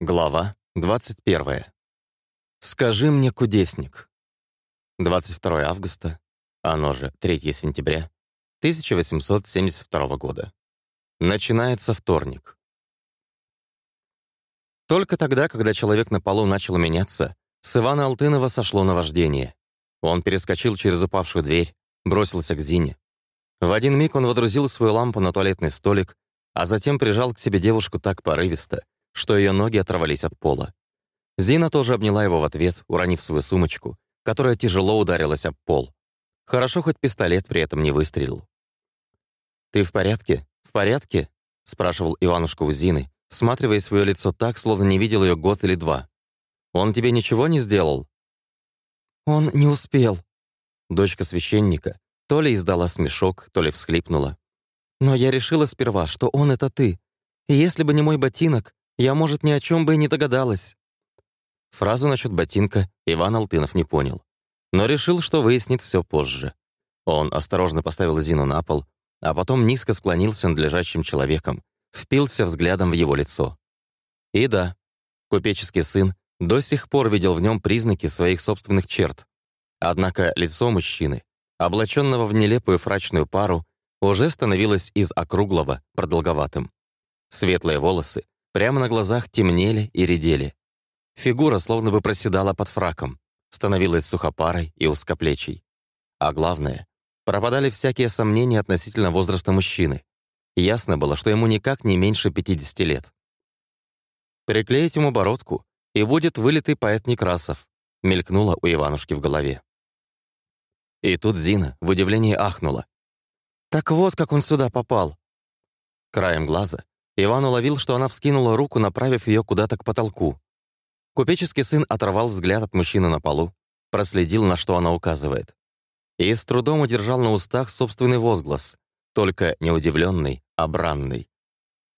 Глава 21. Скажи мне, кудесник. 22 августа, оно же 3 сентября 1872 года. Начинается вторник. Только тогда, когда человек на полу начал меняться, с Ивана Алтынова сошло наваждение. Он перескочил через упавшую дверь, бросился к Зине. В один миг он водрузил свою лампу на туалетный столик, а затем прижал к себе девушку так порывисто, что ее ноги оторвались от пола. Зина тоже обняла его в ответ, уронив свою сумочку, которая тяжело ударилась об пол. Хорошо, хоть пистолет при этом не выстрелил. «Ты в порядке? В порядке?» — спрашивал Иванушка у Зины, всматривая свое лицо так, словно не видел ее год или два. «Он тебе ничего не сделал?» «Он не успел». Дочка священника то ли издала смешок, то ли всхлипнула. «Но я решила сперва, что он — это ты. И если бы не мой ботинок, я, может, ни о чем бы и не догадалась». Фразу насчет ботинка Иван Алтынов не понял, но решил, что выяснит все позже. Он осторожно поставил Зину на пол, а потом низко склонился над лежащим человеком, впился взглядом в его лицо. И да, купеческий сын до сих пор видел в нем признаки своих собственных черт. Однако лицо мужчины, облаченного в нелепую фрачную пару, уже становилось из округлого продолговатым. Светлые волосы Прямо на глазах темнели и редели. Фигура словно бы проседала под фраком, становилась сухопарой и узкоплечей. А главное, пропадали всякие сомнения относительно возраста мужчины. Ясно было, что ему никак не меньше 50 лет. «Приклеить ему бородку, и будет вылитый поэт Некрасов», мелькнуло у Иванушки в голове. И тут Зина в удивлении ахнула. «Так вот, как он сюда попал!» Краем глаза Иван уловил, что она вскинула руку, направив ее куда-то к потолку. Купеческий сын оторвал взгляд от мужчины на полу, проследил, на что она указывает. И с трудом удержал на устах собственный возглас, только не удивленный, а бранный.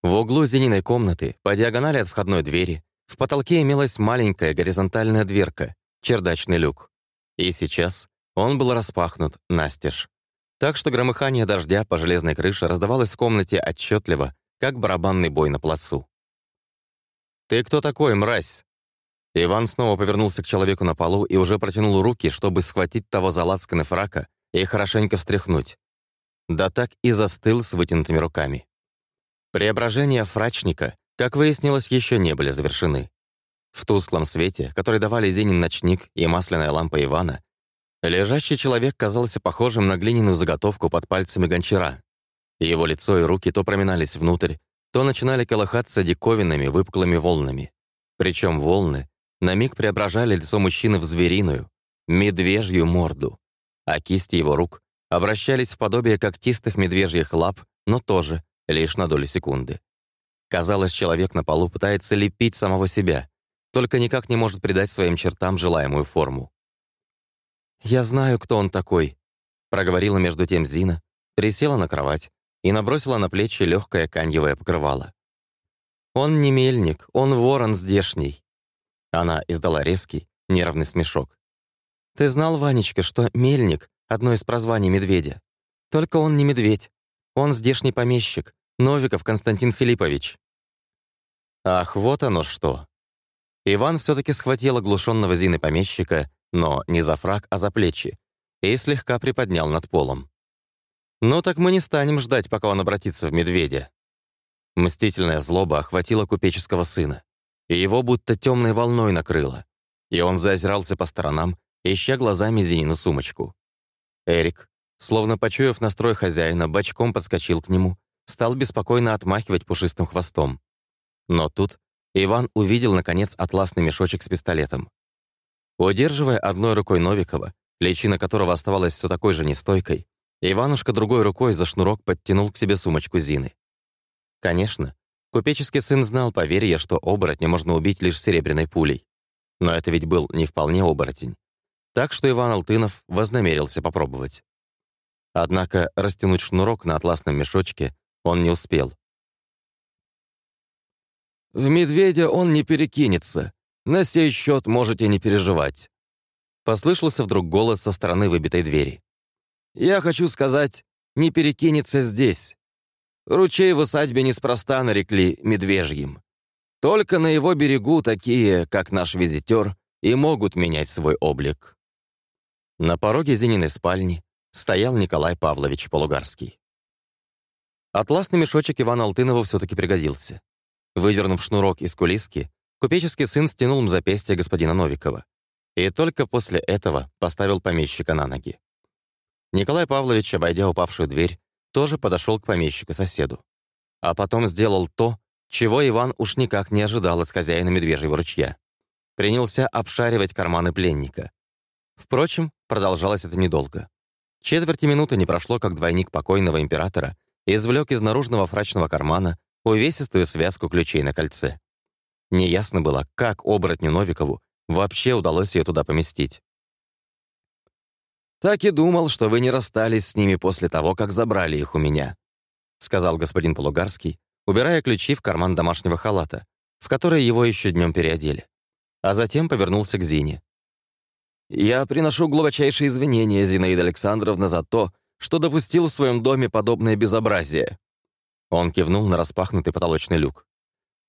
В углу Зениной комнаты, по диагонали от входной двери, в потолке имелась маленькая горизонтальная дверка, чердачный люк. И сейчас он был распахнут настежь. Так что громыхание дождя по железной крыше раздавалось в комнате отчетливо, как барабанный бой на плацу. «Ты кто такой, мразь?» Иван снова повернулся к человеку на полу и уже протянул руки, чтобы схватить того за лацканы фрака и хорошенько встряхнуть. Да так и застыл с вытянутыми руками. Преображения фрачника, как выяснилось, еще не были завершены. В тусклом свете, который давали Зинин ночник и масляная лампа Ивана, лежащий человек казался похожим на глиняную заготовку под пальцами гончара, его лицо и руки то проминались внутрь, то начинали колыхаться диковинными выпуклыми волнами. Причем волны на миг преображали лицо мужчины в звериную, медвежью морду, а кисти его рук обращались в подобие когтистых медвежьих лап, но тоже лишь на долю секунды. Казалось, человек на полу пытается лепить самого себя, только никак не может придать своим чертам желаемую форму. «Я знаю, кто он такой», — проговорила между тем Зина, присела на кровать, и набросила на плечи легкое каньевое покрывало. «Он не мельник, он ворон здешний». Она издала резкий, нервный смешок. «Ты знал, Ванечка, что мельник — одно из прозваний медведя? Только он не медведь. Он здешний помещик, Новиков Константин Филиппович». Ах, вот оно что. Иван все таки схватил оглушенного Зины помещика, но не за фраг, а за плечи, и слегка приподнял над полом. «Ну так мы не станем ждать, пока он обратится в медведя». Мстительная злоба охватила купеческого сына, и его будто темной волной накрыло, и он заозирался по сторонам, ища глазами Зинину сумочку. Эрик, словно почуяв настрой хозяина, бочком подскочил к нему, стал беспокойно отмахивать пушистым хвостом. Но тут Иван увидел, наконец, атласный мешочек с пистолетом. Удерживая одной рукой Новикова, личина которого оставалась все такой же нестойкой, Иванушка другой рукой за шнурок подтянул к себе сумочку Зины. Конечно, купеческий сын знал поверье, что оборотня можно убить лишь серебряной пулей. Но это ведь был не вполне оборотень. Так что Иван Алтынов вознамерился попробовать. Однако растянуть шнурок на атласном мешочке он не успел. «В медведя он не перекинется. На сей счет можете не переживать». Послышался вдруг голос со стороны выбитой двери. Я хочу сказать, не перекинется здесь. Ручей в усадьбе неспроста нарекли медвежьим. Только на его берегу такие, как наш визитер, и могут менять свой облик». На пороге Зининой спальни стоял Николай Павлович Полугарский. Атласный мешочек Ивана Алтынова все-таки пригодился. Выдернув шнурок из кулиски, купеческий сын стянул запястье господина Новикова. И только после этого поставил помещика на ноги. Николай Павлович, обойдя упавшую дверь, тоже подошел к помещику-соседу. А потом сделал то, чего Иван уж никак не ожидал от хозяина медвежьего ручья. Принялся обшаривать карманы пленника. Впрочем, продолжалось это недолго. Четверти минуты не прошло, как двойник покойного императора извлек из наружного фрачного кармана увесистую связку ключей на кольце. Неясно было, как оборотню Новикову вообще удалось ее туда поместить. «Так и думал, что вы не расстались с ними после того, как забрали их у меня», сказал господин Полугарский, убирая ключи в карман домашнего халата, в который его еще днем переодели. А затем повернулся к Зине. «Я приношу глубочайшие извинения, Зинаида Александровна, за то, что допустил в своем доме подобное безобразие». Он кивнул на распахнутый потолочный люк.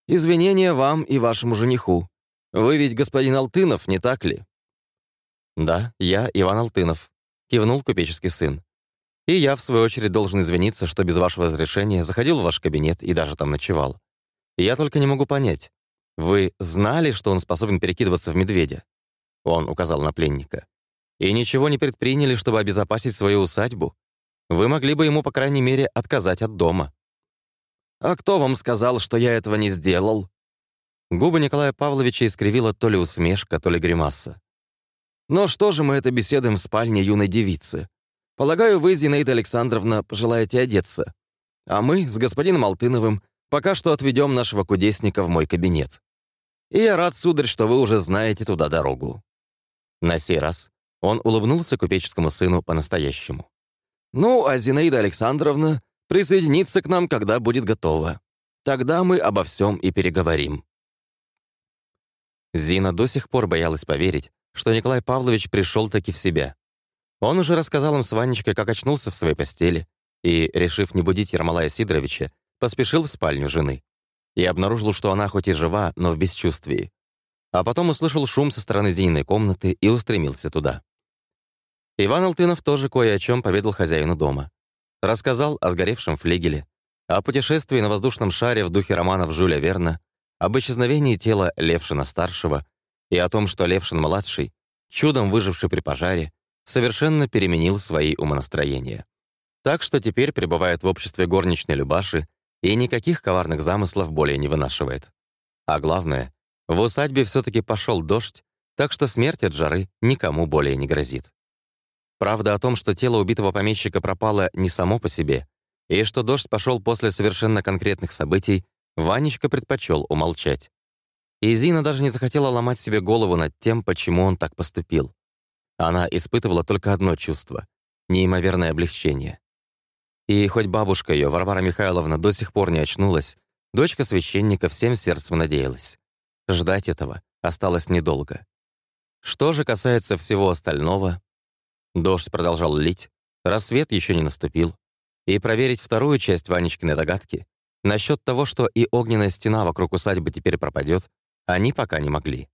«Извинения вам и вашему жениху. Вы ведь господин Алтынов, не так ли?» «Да, я Иван Алтынов», — кивнул купеческий сын. «И я, в свою очередь, должен извиниться, что без вашего разрешения заходил в ваш кабинет и даже там ночевал. Я только не могу понять, вы знали, что он способен перекидываться в медведя?» Он указал на пленника. «И ничего не предприняли, чтобы обезопасить свою усадьбу? Вы могли бы ему, по крайней мере, отказать от дома». «А кто вам сказал, что я этого не сделал?» Губы Николая Павловича искривила то ли усмешка, то ли гримаса. «Но что же мы это беседуем в спальне юной девицы? Полагаю, вы, Зинаида Александровна, пожелаете одеться. А мы с господином Алтыновым пока что отведем нашего кудесника в мой кабинет. И я рад, сударь, что вы уже знаете туда дорогу». На сей раз он улыбнулся купеческому сыну по-настоящему. «Ну, а Зинаида Александровна присоединится к нам, когда будет готова. Тогда мы обо всем и переговорим». Зина до сих пор боялась поверить, что Николай Павлович пришел таки в себя. Он уже рассказал им с Ванечкой, как очнулся в своей постели, и, решив не будить Ермолая Сидоровича, поспешил в спальню жены. И обнаружил, что она хоть и жива, но в бесчувствии. А потом услышал шум со стороны Зининой комнаты и устремился туда. Иван Алтынов тоже кое о чем поведал хозяину дома. Рассказал о сгоревшем флигеле, о путешествии на воздушном шаре в духе романов Жюля Верна, об исчезновении тела Левшина-старшего и о том, что Левшин-младший, чудом выживший при пожаре, совершенно переменил свои умонастроения. Так что теперь пребывает в обществе горничной Любаши и никаких коварных замыслов более не вынашивает. А главное, в усадьбе все-таки пошел дождь, так что смерть от жары никому более не грозит. Правда о том, что тело убитого помещика пропало не само по себе, и что дождь пошел после совершенно конкретных событий, Ванечка предпочел умолчать. И Зина даже не захотела ломать себе голову над тем, почему он так поступил. Она испытывала только одно чувство — неимоверное облегчение. И хоть бабушка ее, Варвара Михайловна, до сих пор не очнулась, дочка священника всем сердцем надеялась. Ждать этого осталось недолго. Что же касается всего остального, дождь продолжал лить, рассвет еще не наступил, и проверить вторую часть Ванечкиной догадки насчет того, что и огненная стена вокруг усадьбы теперь пропадет, они пока не могли.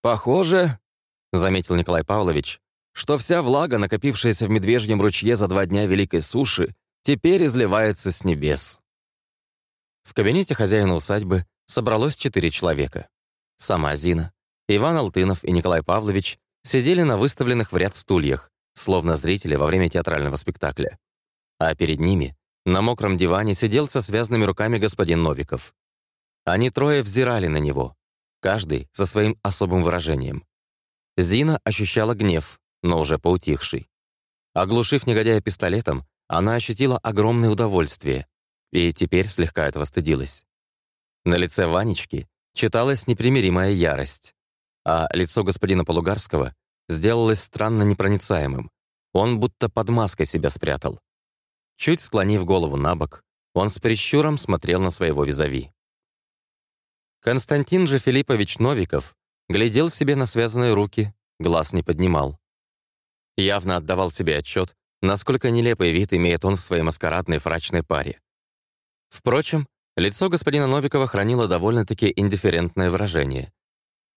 «Похоже», — заметил Николай Павлович, что вся влага, накопившаяся в Медвежьем ручье за два дня Великой Суши, теперь изливается с небес. В кабинете хозяина усадьбы собралось четыре человека. Сама Зина, Иван Алтынов и Николай Павлович сидели на выставленных в ряд стульях, словно зрители во время театрального спектакля. А перед ними, на мокром диване, сидел со связанными руками господин Новиков. Они трое взирали на него, каждый со своим особым выражением. Зина ощущала гнев, но уже поутихший. Оглушив негодяя пистолетом, она ощутила огромное удовольствие и теперь слегка этого стыдилась. На лице Ванечки читалась непримиримая ярость, а лицо господина Полугарского сделалось странно непроницаемым. Он будто под маской себя спрятал. Чуть склонив голову на бок, он с прищуром смотрел на своего визави. Константин же Филиппович Новиков глядел себе на связанные руки, глаз не поднимал явно отдавал себе отчет, насколько нелепый вид имеет он в своей маскарадной фрачной паре. Впрочем, Лицо господина Новикова хранило довольно-таки индифферентное выражение.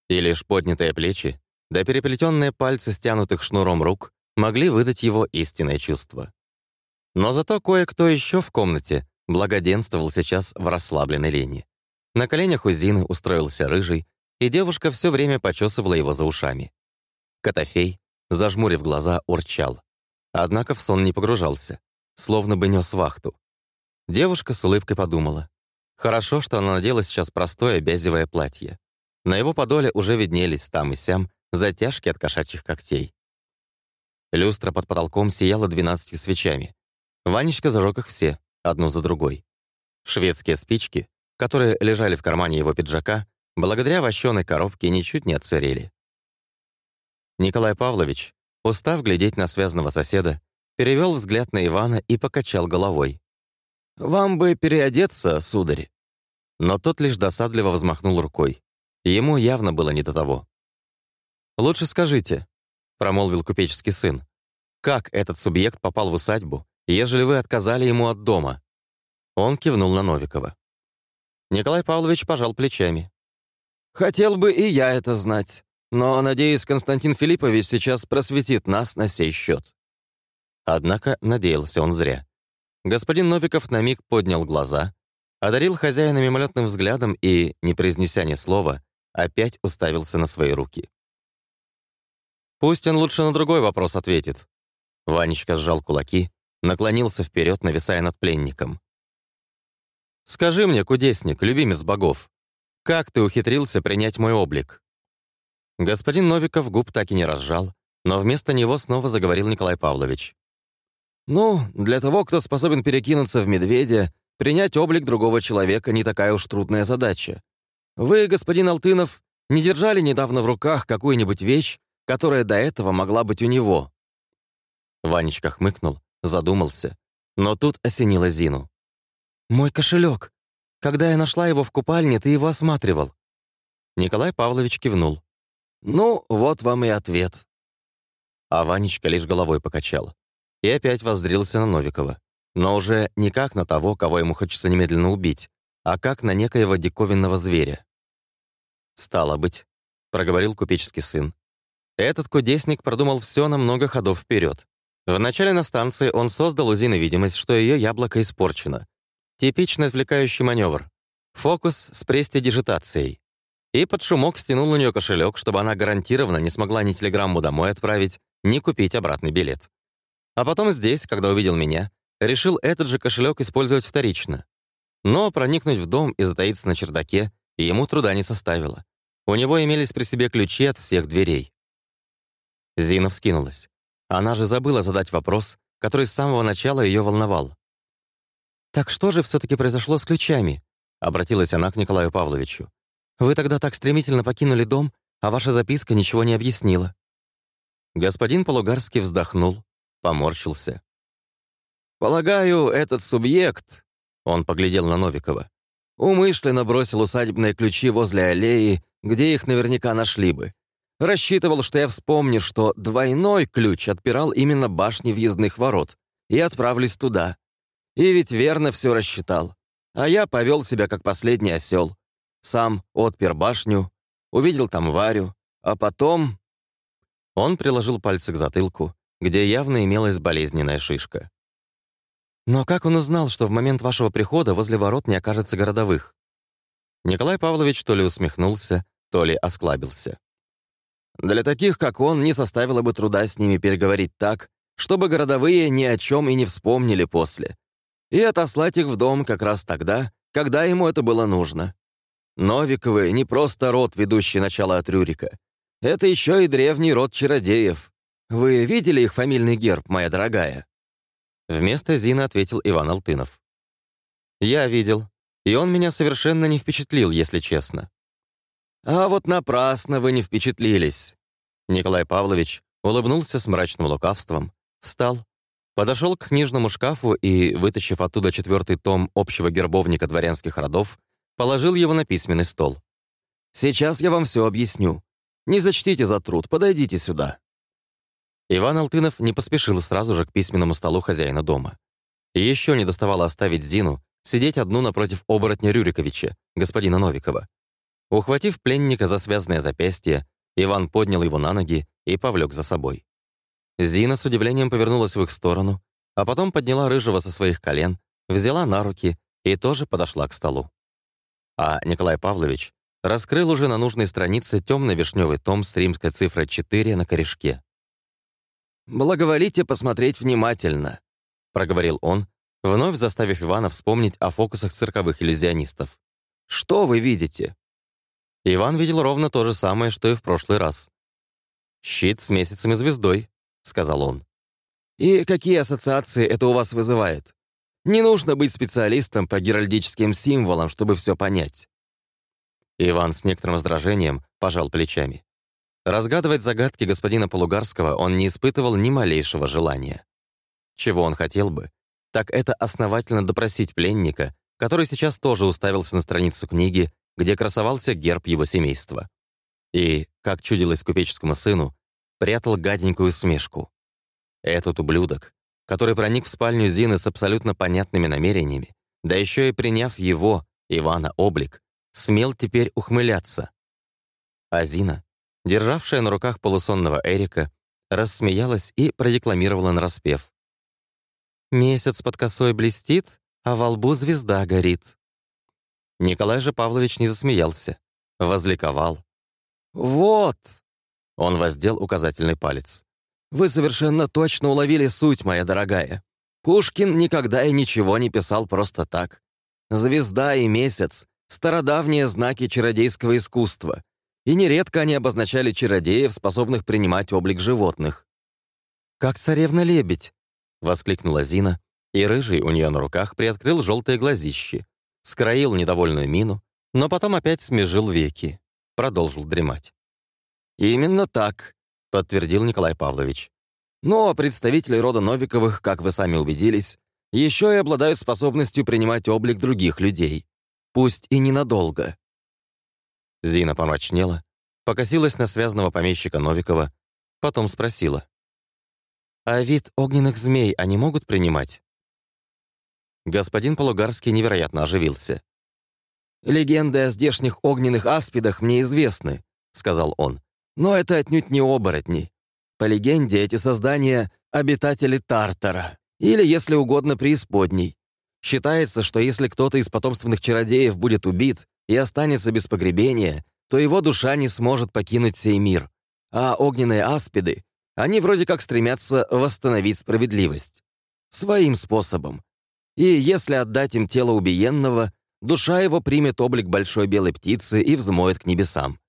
И лишь поднятые плечи, да переплетенные пальцы стянутых шнуром рук могли выдать его истинное чувство. Но зато кое-кто еще в комнате благоденствовал сейчас в расслабленной лени. На коленях у Зины устроился рыжий, и девушка все время почесывала его за ушами. Котофей, зажмурив глаза, урчал. Однако в сон не погружался, словно бы нес вахту. Девушка с улыбкой подумала. Хорошо, что она надела сейчас простое бязевое платье. На его подоле уже виднелись там и сям затяжки от кошачьих когтей. Люстра под потолком сияла двенадцатью свечами. Ванечка зажег их все, одну за другой. Шведские спички, которые лежали в кармане его пиджака, благодаря вощеной коробке ничуть не отсырели. Николай Павлович, устав глядеть на связанного соседа, перевел взгляд на Ивана и покачал головой. «Вам бы переодеться, сударь». Но тот лишь досадливо взмахнул рукой. Ему явно было не до того. «Лучше скажите», — промолвил купеческий сын, «как этот субъект попал в усадьбу, ежели вы отказали ему от дома?» Он кивнул на Новикова. Николай Павлович пожал плечами. «Хотел бы и я это знать, но, надеюсь, Константин Филиппович сейчас просветит нас на сей счет». Однако надеялся он зря. Господин Новиков на миг поднял глаза, одарил хозяина мимолетным взглядом и, не произнеся ни слова, опять уставился на свои руки. «Пусть он лучше на другой вопрос ответит». Ванечка сжал кулаки, наклонился вперед, нависая над пленником. «Скажи мне, кудесник, любимец богов, как ты ухитрился принять мой облик?» Господин Новиков губ так и не разжал, но вместо него снова заговорил Николай Павлович. «Ну, для того, кто способен перекинуться в медведя, принять облик другого человека не такая уж трудная задача. Вы, господин Алтынов, не держали недавно в руках какую-нибудь вещь, которая до этого могла быть у него?» Ванечка хмыкнул, задумался, но тут осенило Зину. «Мой кошелек. Когда я нашла его в купальне, ты его осматривал». Николай Павлович кивнул. «Ну, вот вам и ответ». А Ванечка лишь головой покачал. И опять воззрился на Новикова. Но уже не как на того, кого ему хочется немедленно убить, а как на некоего диковинного зверя. «Стало быть», — проговорил купеческий сын. Этот кудесник продумал все на много ходов вперед. Вначале на станции он создал у Зины видимость, что ее яблоко испорчено, Типичный отвлекающий маневр. Фокус с престидижитацией. И под шумок стянул у нее кошелек, чтобы она гарантированно не смогла ни телеграмму домой отправить, ни купить обратный билет. А потом здесь, когда увидел меня, решил этот же кошелек использовать вторично. Но проникнуть в дом и затаиться на чердаке ему труда не составило. У него имелись при себе ключи от всех дверей. Зина вскинулась. Она же забыла задать вопрос, который с самого начала ее волновал. «Так что же все-таки произошло с ключами?» — обратилась она к Николаю Павловичу. «Вы тогда так стремительно покинули дом, а ваша записка ничего не объяснила». Господин Полугарский вздохнул, поморщился. «Полагаю, этот субъект...» — он поглядел на Новикова. «Умышленно бросил усадебные ключи возле аллеи, где их наверняка нашли бы. Рассчитывал, что я вспомню, что двойной ключ отпирал именно башни въездных ворот, и отправлюсь туда. И ведь верно все рассчитал. А я повел себя как последний осел. Сам отпер башню, увидел там Варю, а потом... Он приложил пальцы к затылку, где явно имелась болезненная шишка. Но как он узнал, что в момент вашего прихода возле ворот не окажется городовых? Николай Павлович то ли усмехнулся, то ли осклабился. Для таких, как он, не составило бы труда с ними переговорить так, чтобы городовые ни о чем и не вспомнили после, и отослать их в дом как раз тогда, когда ему это было нужно. Новиковы — не просто род, ведущий начало от Рюрика. Это еще и древний род чародеев. Вы видели их фамильный герб, моя дорогая?» Вместо Зины ответил Иван Алтынов. «Я видел, и он меня совершенно не впечатлил, если честно». «А вот напрасно вы не впечатлились». Николай Павлович улыбнулся с мрачным лукавством, встал Подошел к книжному шкафу и, вытащив оттуда четвертый том общего гербовника дворянских родов, положил его на письменный стол. «Сейчас я вам все объясню. Не зачтите за труд, подойдите сюда». Иван Алтынов не поспешил сразу же к письменному столу хозяина дома. Еще не доставало оставить Зину, сидеть одну напротив оборотня Рюриковича, господина Новикова. Ухватив пленника за связанное запястье, Иван поднял его на ноги и повлек за собой. Зина с удивлением повернулась в их сторону, а потом подняла Рыжего со своих колен, взяла на руки и тоже подошла к столу. А Николай Павлович раскрыл уже на нужной странице темно-вишневый том с римской цифрой 4 на корешке. «Благоволите посмотреть внимательно», — проговорил он, вновь заставив Ивана вспомнить о фокусах цирковых иллюзионистов. «Что вы видите?» Иван видел ровно то же самое, что и в прошлый раз. «Щит с месяцем и звездой», — сказал он. «И какие ассоциации это у вас вызывает? Не нужно быть специалистом по геральдическим символам, чтобы все понять». Иван с некоторым раздражением пожал плечами. Разгадывать загадки господина Полугарского он не испытывал ни малейшего желания. Чего он хотел бы, так это основательно допросить пленника, который сейчас тоже уставился на страницу книги, где красовался герб его семейства. И, как чудилось купеческому сыну, прятал гаденькую смешку. Этот ублюдок, который проник в спальню Зины с абсолютно понятными намерениями, да еще и приняв его, Ивана, облик, смел теперь ухмыляться. А Зина, державшая на руках полусонного Эрика, рассмеялась и продекламировала нараспев. «Месяц под косой блестит, а во лбу звезда горит». Николай же Павлович не засмеялся, возликовал. «Вот!» Он воздел указательный палец. «Вы совершенно точно уловили суть, моя дорогая. Пушкин никогда и ничего не писал просто так. Звезда и месяц — стародавние знаки чародейского искусства, и нередко они обозначали чародеев, способных принимать облик животных. «Как царевна-лебедь!» — воскликнула Зина, и рыжий у нее на руках приоткрыл желтые глазищи, скроил недовольную мину, но потом опять смежил веки, продолжил дремать. «Именно так», — подтвердил Николай Павлович. «Но представители рода Новиковых, как вы сами убедились, еще и обладают способностью принимать облик других людей. Пусть и ненадолго». Зина помрачнела, покосилась на связанного помещика Новикова, потом спросила. «А вид огненных змей они могут принимать?» Господин Полугарский невероятно оживился. «Легенды о здешних огненных аспидах мне известны», — сказал он. «Но это отнюдь не оборотни. По легенде, эти создания — обитатели Тартара, или, если угодно, преисподней. Считается, что если кто-то из потомственных чародеев будет убит, и останется без погребения, то его душа не сможет покинуть сей мир. А огненные аспиды, они вроде как стремятся восстановить справедливость. Своим способом. И если отдать им тело убиенного, душа его примет облик большой белой птицы и взмоет к небесам.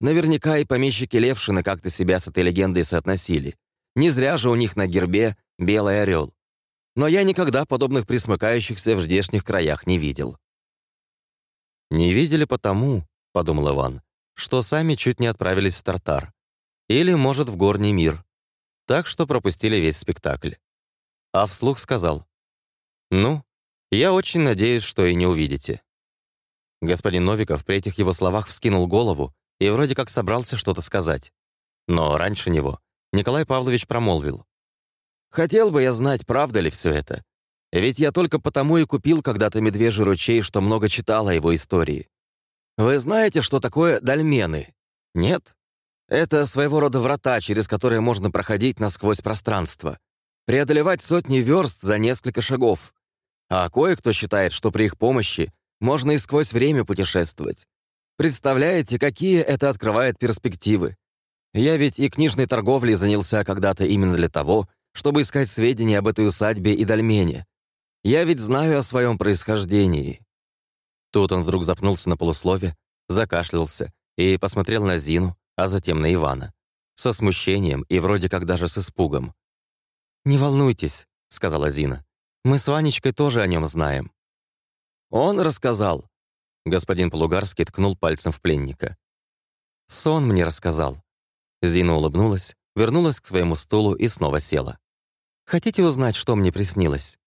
Наверняка и помещики Левшины как-то себя с этой легендой соотносили. Не зря же у них на гербе белый орел. Но я никогда подобных присмыкающихся в здешних краях не видел. «Не видели потому, — подумал Иван, — что сами чуть не отправились в Тартар. Или, может, в Горний мир. Так что пропустили весь спектакль. А вслух сказал, «Ну, я очень надеюсь, что и не увидите». Господин Новиков при этих его словах вскинул голову и вроде как собрался что-то сказать. Но раньше него Николай Павлович промолвил. «Хотел бы я знать, правда ли все это. Ведь я только потому и купил когда-то «Медвежий ручей», что много читал о его истории. Вы знаете, что такое дольмены? Нет? Это своего рода врата, через которые можно проходить насквозь пространство. Преодолевать сотни верст за несколько шагов. А кое-кто считает, что при их помощи можно и сквозь время путешествовать. Представляете, какие это открывает перспективы? Я ведь и книжной торговлей занялся когда-то именно для того, чтобы искать сведения об этой усадьбе и дольмене. Я ведь знаю о своем происхождении». Тут он вдруг запнулся на полуслове, закашлялся и посмотрел на Зину, а затем на Ивана. Со смущением и вроде как даже с испугом. «Не волнуйтесь», — сказала Зина. «Мы с Ванечкой тоже о нем знаем». «Он рассказал». Господин Полугарский ткнул пальцем в пленника. «Сон мне рассказал». Зина улыбнулась, вернулась к своему стулу и снова села. «Хотите узнать, что мне приснилось?»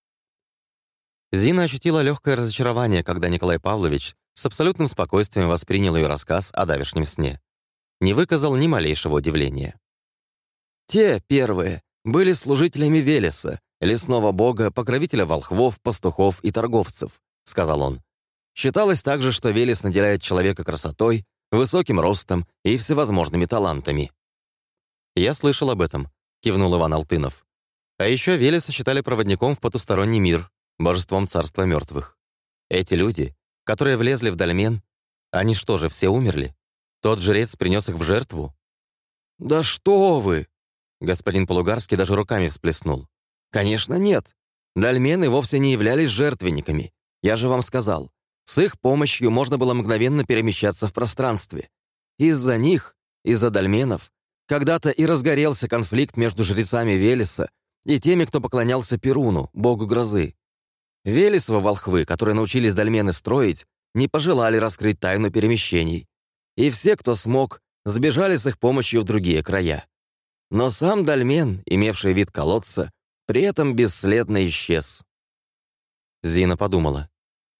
Зина ощутила легкое разочарование, когда Николай Павлович с абсолютным спокойствием воспринял ее рассказ о давешнем сне. Не выказал ни малейшего удивления. «Те, первые, были служителями Велеса, лесного бога, покровителя волхвов, пастухов и торговцев, — сказал он. «Считалось также, что Велес наделяет человека красотой, высоким ростом и всевозможными талантами». «Я слышал об этом», — кивнул Иван Алтынов. «А еще Велеса считали проводником в потусторонний мир, божеством царства мертвых. Эти люди, которые влезли в дольмен, они что же, все умерли? Тот жрец принес их в жертву?» «Да что вы!» Господин Полугарский даже руками всплеснул. «Конечно, нет. Дольмены вовсе не являлись жертвенниками. Я же вам сказал, с их помощью можно было мгновенно перемещаться в пространстве. Из-за них, из-за дольменов, когда-то и разгорелся конфликт между жрецами Велеса и теми, кто поклонялся Перуну, богу грозы. Велесова волхвы, которые научились дольмены строить, не пожелали раскрыть тайну перемещений. И все, кто смог, сбежали с их помощью в другие края. Но сам дольмен, имевший вид колодца, при этом бесследно исчез. Зина подумала.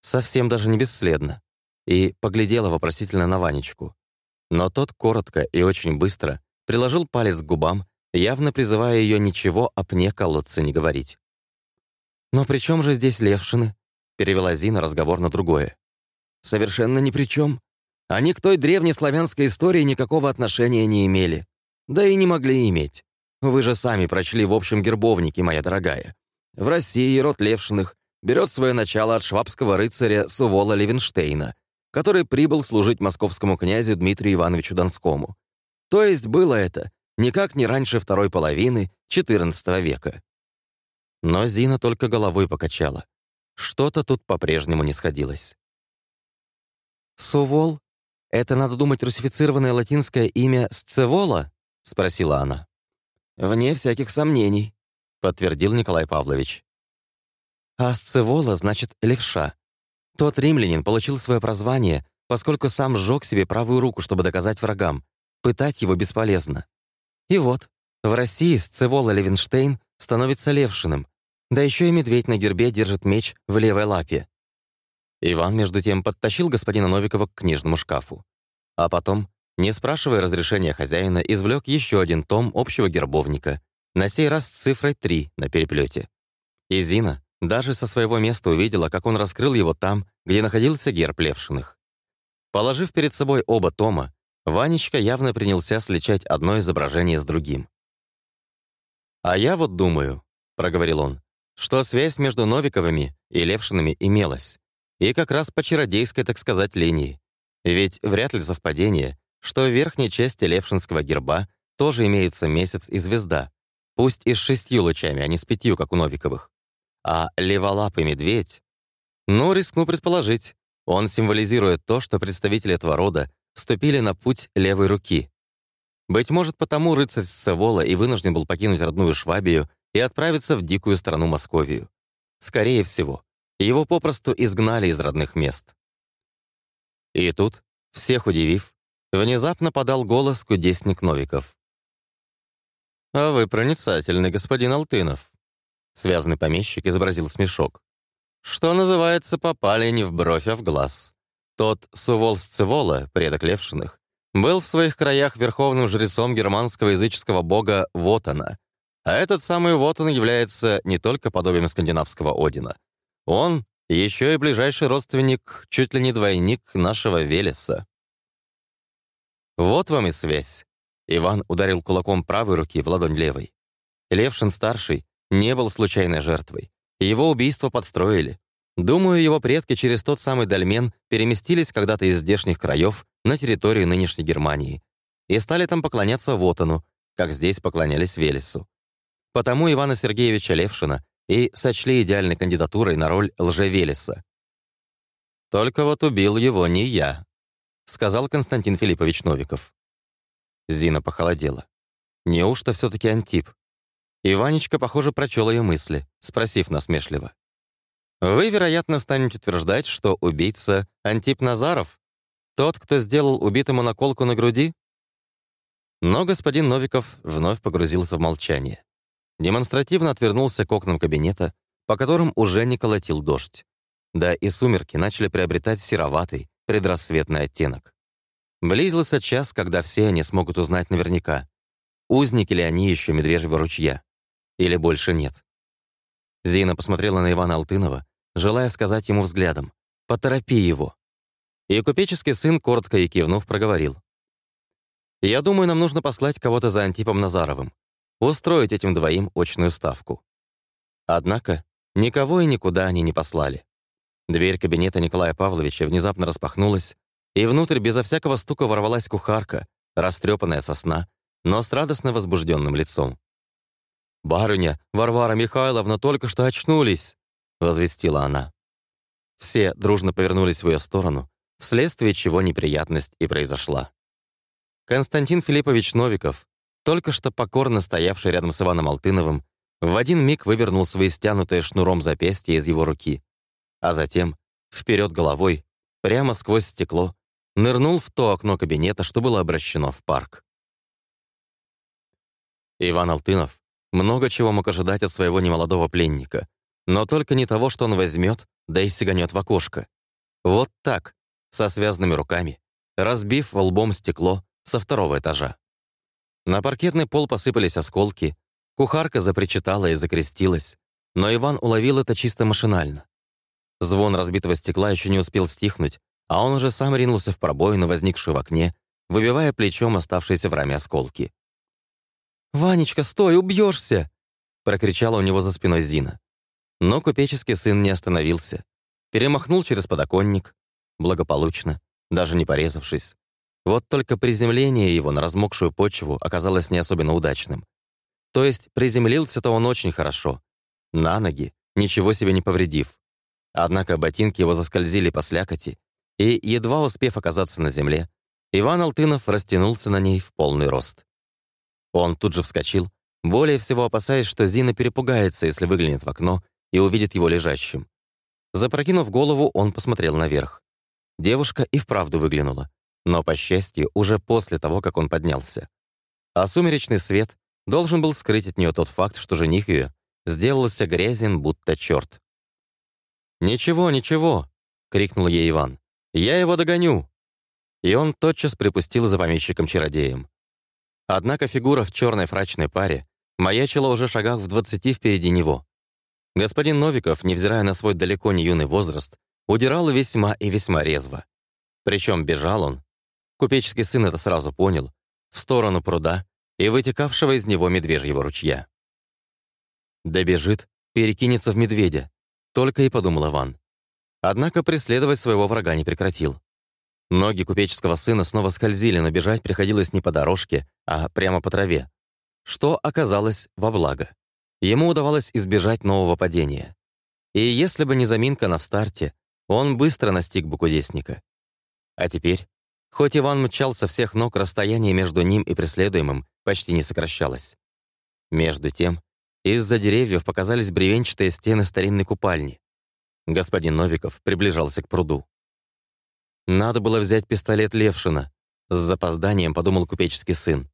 Совсем даже не бесследно. И поглядела вопросительно на Ванечку. Но тот коротко и очень быстро приложил палец к губам, явно призывая ее ничего о пне колодца не говорить. «Но при чем же здесь Левшины?» перевела Зина разговор на другое. «Совершенно ни при чем. Они к той древней славянской истории никакого отношения не имели. Да и не могли иметь. Вы же сами прочли в общем гербовнике, моя дорогая. В России род Левшиных берет свое начало от швабского рыцаря Сувола Левенштейна, который прибыл служить московскому князю Дмитрию Ивановичу Донскому. То есть было это никак не раньше второй половины XIV века. Но Зина только головой покачала. Что-то тут по-прежнему не сходилось. «Сувол? Это, надо думать, русифицированное латинское имя Сцевола?» — спросила она. «Вне всяких сомнений», — подтвердил Николай Павлович. А Сцевола значит левша. Тот римлянин получил свое прозвание, поскольку сам сжег себе правую руку, чтобы доказать врагам. Пытать его бесполезно. И вот, в России Сцевола Левенштейн становится левшиным, да еще и медведь на гербе держит меч в левой лапе. Иван, между тем, подтащил господина Новикова к книжному шкафу. А потом не спрашивая разрешения хозяина, извлек еще один том общего гербовника, на сей раз с цифрой 3 на переплете. И Зина даже со своего места увидела, как он раскрыл его там, где находился герб Левшиных. Положив перед собой оба тома, Ванечка явно принялся сличать одно изображение с другим. «А я вот думаю», — проговорил он, «что связь между Новиковыми и Левшинами имелась, и как раз по чародейской, так сказать, линии. Ведь вряд ли совпадение, что в верхней части Левшинского герба тоже имеется месяц и звезда, пусть и с шестью лучами, а не с пятью, как у Новиковых. А леволапый медведь? Ну, рискну предположить, он символизирует то, что представители этого рода ступили на путь левой руки. Быть может, потому рыцарь Сцевола и вынужден был покинуть родную Швабию и отправиться в дикую страну Московию. Скорее всего, его попросту изгнали из родных мест. И тут, всех удивив, Внезапно подал голос кудесник Новиков. «А вы проницательный, господин Алтынов». Связанный помещик изобразил смешок. «Что называется, попали не в бровь, а в глаз. Тот Сувол Сцевола, предок Левшиных, был в своих краях верховным жрецом германского языческого бога Вотана. А этот самый Вотан является не только подобием скандинавского Одина. Он еще и ближайший родственник, чуть ли не двойник нашего Велеса. «Вот вам и связь». Иван ударил кулаком правой руки в ладонь левой. Левшин-старший не был случайной жертвой. Его убийство подстроили. Думаю, его предки через тот самый дольмен переместились когда-то из здешних краев на территорию нынешней Германии и стали там поклоняться Вотану, как здесь поклонялись Велесу. Потому Ивана Сергеевича Левшина и сочли идеальной кандидатурой на роль лжевелеса. Только вот убил его не я. — сказал Константин Филиппович Новиков. Зина похолодела. Неужто все таки Антип? Иванечка, похоже, прочел ее мысли, спросив насмешливо. «Вы, вероятно, станете утверждать, что убийца Антип Назаров? Тот, кто сделал убитому наколку на груди?» Но господин Новиков вновь погрузился в молчание. Демонстративно отвернулся к окнам кабинета, по которым уже не колотил дождь. Да и сумерки начали приобретать сероватый, предрассветный оттенок. Близился час, когда все они смогут узнать наверняка, узники ли они еще Медвежьего ручья, или больше нет. Зина посмотрела на Ивана Алтынова, желая сказать ему взглядом «Поторопи его». И купеческий сын, коротко и кивнув, проговорил. «Я думаю, нам нужно послать кого-то за Антипом Назаровым, устроить этим двоим очную ставку». Однако никого и никуда они не послали. Дверь кабинета Николая Павловича внезапно распахнулась, и внутрь безо всякого стука ворвалась кухарка, растрепанная сосна, но с радостно возбужденным лицом. «Барыня, Варвара Михайловна только что очнулись!» — возвестила она. Все дружно повернулись в ее сторону, вследствие чего неприятность и произошла. Константин Филиппович Новиков, только что покорно стоявший рядом с Иваном Алтыновым, в один миг вывернул свои стянутые шнуром запястья из его руки, а затем, вперед головой, прямо сквозь стекло, нырнул в то окно кабинета, что было обращено в парк. Иван Алтынов много чего мог ожидать от своего немолодого пленника, но только не того, что он возьмет, да и сиганет в окошко. Вот так, со связанными руками, разбив лбом стекло со второго этажа. На паркетный пол посыпались осколки, кухарка запричитала и закрестилась, но Иван уловил это чисто машинально. Звон разбитого стекла еще не успел стихнуть, а он уже сам ринулся в пробоину, возникшую в окне, выбивая плечом оставшиеся в раме осколки. «Ванечка, стой, убьешься!» — прокричала у него за спиной Зина. Но купеческий сын не остановился. Перемахнул через подоконник, благополучно, даже не порезавшись. Вот только приземление его на размокшую почву оказалось не особенно удачным. То есть приземлился-то он очень хорошо. На ноги, ничего себе не повредив. Однако ботинки его заскользили по слякоти, и, едва успев оказаться на земле, Иван Алтынов растянулся на ней в полный рост. Он тут же вскочил, более всего опасаясь, что Зина перепугается, если выглянет в окно и увидит его лежащим. Запрокинув голову, он посмотрел наверх. Девушка и вправду выглянула, но, по счастью, уже после того, как он поднялся. А сумеречный свет должен был скрыть от нее тот факт, что жених ее сделался грязен, будто черт. «Ничего, ничего!» — крикнул ей Иван. «Я его догоню!» И он тотчас припустил за помещиком-чародеем. Однако фигура в черной фрачной паре маячила уже шагах в двадцати впереди него. Господин Новиков, невзирая на свой далеко не юный возраст, удирал весьма и весьма резво. Причем бежал он, купеческий сын это сразу понял, в сторону пруда и вытекавшего из него медвежьего ручья. Добежит, перекинется в медведя, только и подумал Иван. Однако преследовать своего врага не прекратил. Ноги купеческого сына снова скользили, но бежать приходилось не по дорожке, а прямо по траве. Что оказалось во благо. Ему удавалось избежать нового падения. И если бы не заминка на старте, он быстро настиг бы кудесника. А теперь, хоть Иван мчал со всех ног, расстояние между ним и преследуемым почти не сокращалось. Между тем, из-за деревьев показались бревенчатые стены старинной купальни. Господин Новиков приближался к пруду. Надо было взять пистолет Левшина. С запозданием подумал купеческий сын.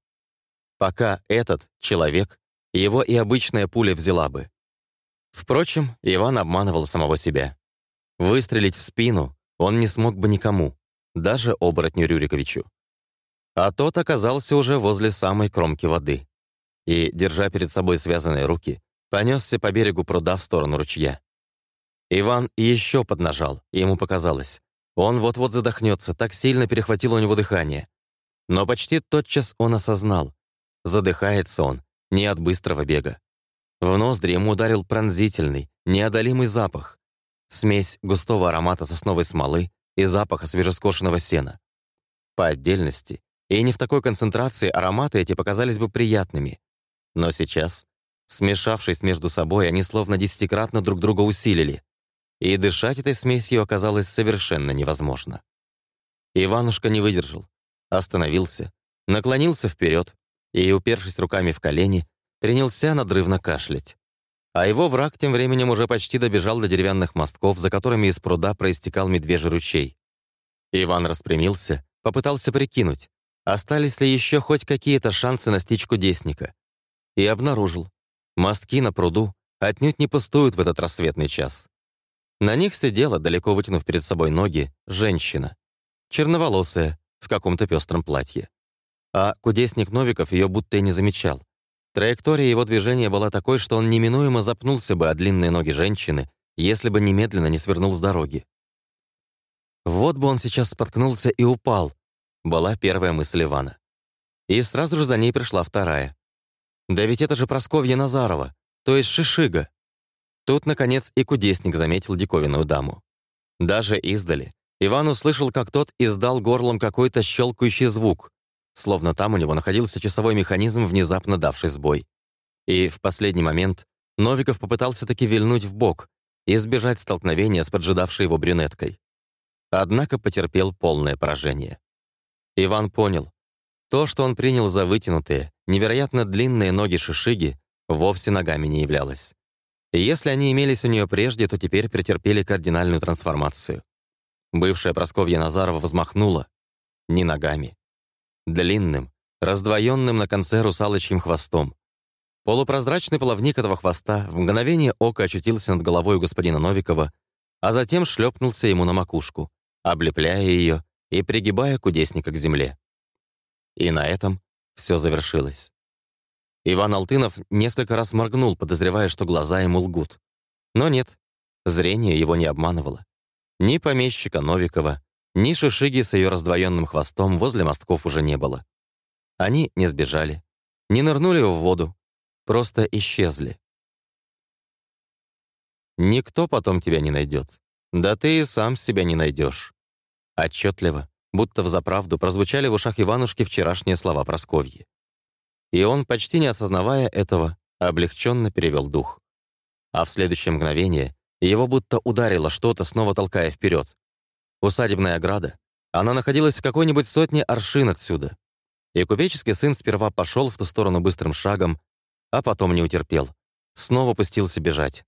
Пока этот человек, его и обычная пуля взяла бы. Впрочем, Иван обманывал самого себя. Выстрелить в спину он не смог бы никому, даже оборотню Рюриковичу. А тот оказался уже возле самой кромки воды и, держа перед собой связанные руки, понесся по берегу пруда в сторону ручья. Иван еще поднажал, и ему показалось. Он вот-вот задохнется, так сильно перехватило у него дыхание. Но почти тотчас он осознал. Задыхается он не от быстрого бега. В ноздри ему ударил пронзительный, неодолимый запах. Смесь густого аромата сосновой смолы и запаха свежескошенного сена. По отдельности, и не в такой концентрации ароматы эти показались бы приятными, но сейчас, смешавшись между собой, они словно десятикратно друг друга усилили. И дышать этой смесью оказалось совершенно невозможно. Иванушка не выдержал, остановился, наклонился вперед и, упершись руками в колени, принялся надрывно кашлять. А его враг тем временем уже почти добежал до деревянных мостков, за которыми из пруда проистекал медвежий ручей. Иван распрямился, попытался прикинуть, остались ли еще хоть какие-то шансы настичь кудесника и обнаружил. Мостки на пруду отнюдь не пустуют в этот рассветный час. На них сидела, далеко вытянув перед собой ноги, женщина. Черноволосая, в каком-то пестром платье. А кудесник Новиков ее будто и не замечал. Траектория его движения была такой, что он неминуемо запнулся бы о длинные ноги женщины, если бы немедленно не свернул с дороги. Вот бы он сейчас споткнулся и упал, была первая мысль Ивана. И сразу же за ней пришла вторая. Да ведь это же Просковья Назарова, то есть Шишига. Тут, наконец, и кудесник заметил диковинную даму. Даже издали Иван услышал, как тот издал горлом какой-то щелкающий звук, словно там у него находился часовой механизм, внезапно давший сбой. И в последний момент Новиков попытался таки вильнуть в бок и избежать столкновения с поджидавшей его брюнеткой. Однако потерпел полное поражение. Иван понял, то, что он принял за вытянутые, невероятно длинные ноги Шишиги, вовсе ногами не являлось. И если они имелись у нее прежде, то теперь претерпели кардинальную трансформацию. Бывшая Просковья Назарова взмахнула. Не ногами. Длинным, раздвоенным на конце русалочьим хвостом. Полупрозрачный плавник этого хвоста в мгновение ока очутился над головой у господина Новикова, а затем шлепнулся ему на макушку, облепляя ее и пригибая кудесника к земле. И на этом все завершилось. Иван Алтынов несколько раз моргнул, подозревая, что глаза ему лгут. Но нет, зрение его не обманывало. Ни помещика Новикова, ни шишиги с ее раздвоенным хвостом возле мостков уже не было. Они не сбежали, не нырнули в воду, просто исчезли. Никто потом тебя не найдет. Да ты и сам себя не найдешь. Отчетливо, будто взаправду прозвучали в ушах Иванушки вчерашние слова Просковьи. И он, почти не осознавая этого, облегченно перевел дух. А в следующее мгновение его будто ударило что-то, снова толкая вперед. Усадебная ограда. Она находилась в какой-нибудь сотне аршин отсюда. И купеческий сын сперва пошел в ту сторону быстрым шагом, а потом не утерпел. Снова пустился бежать.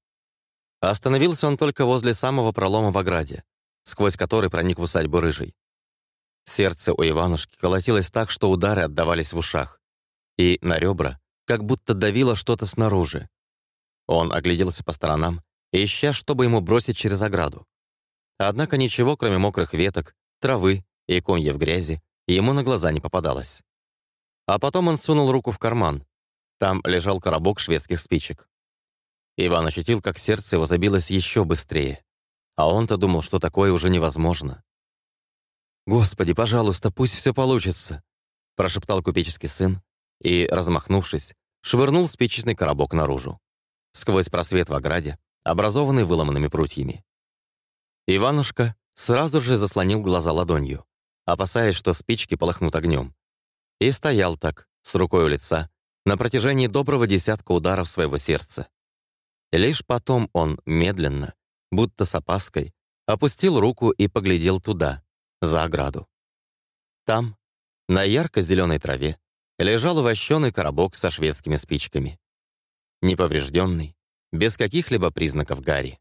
Остановился он только возле самого пролома в ограде, сквозь который проник в усадьбу рыжий. Сердце у Иванушки колотилось так, что удары отдавались в ушах. И на ребра как будто давило что-то снаружи. Он огляделся по сторонам, ища, чтобы ему бросить через ограду. Однако ничего, кроме мокрых веток, травы и комьев грязи, ему на глаза не попадалось. А потом он сунул руку в карман. Там лежал коробок шведских спичек. Иван ощутил, как сердце его забилось еще быстрее. А он-то думал, что такое уже невозможно. «Господи, пожалуйста, пусть все получится», прошептал купеческий сын и, размахнувшись, швырнул спичечный коробок наружу. Сквозь просвет в ограде, образованный выломанными прутьями. Иванушка сразу же заслонил глаза ладонью, опасаясь, что спички полыхнут огнем. И стоял так, с рукой у лица, на протяжении доброго десятка ударов своего сердца. Лишь потом он медленно, будто с опаской, опустил руку и поглядел туда, за ограду. Там, на ярко-зеленой траве, лежал вощеный коробок со шведскими спичками. Неповрежденный, без каких-либо признаков гари.